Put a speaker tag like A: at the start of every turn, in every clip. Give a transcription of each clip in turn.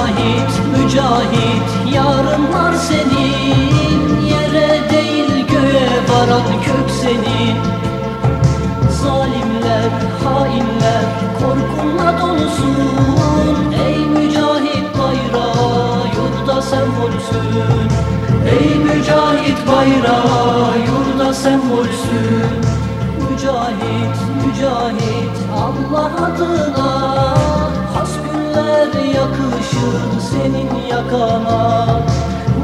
A: Mücahit, mücahit Yarınlar senin. Yere değil göğe varan kök senin. Zalimler, hainler Korkunla dolusun. Ey mücahit bayrağı Yurda sembolsün Ey mücahit bayrağı Yurda sembolsün Mücahit, mücahit Allah adına senin yakana.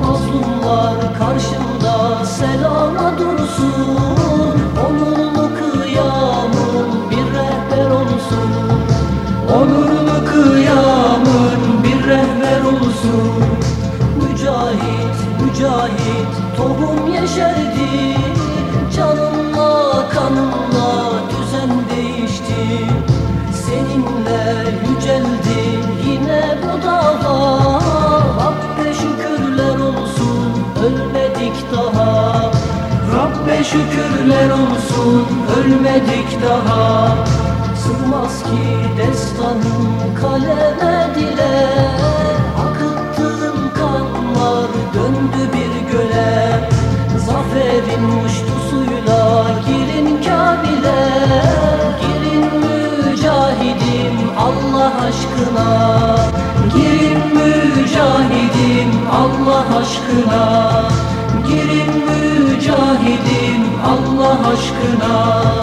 A: Mazlumlar karşında selama dursun. Onurlu kıyamın bir rehber olsun. Onurlu kıyamın bir rehber olsun. Mücahit, mücahit tohum yeşerdi. Canınla kanınla düzen değişti şükürler olsun ölmedik daha. Sığmaz ki destanın kaleme dile. Akıttığın kanlar döndü bir göle. Zaferin muştusuyla girin Kabil'e. Girin mücahidim Allah aşkına. Girin mücahidim Allah aşkına aşkına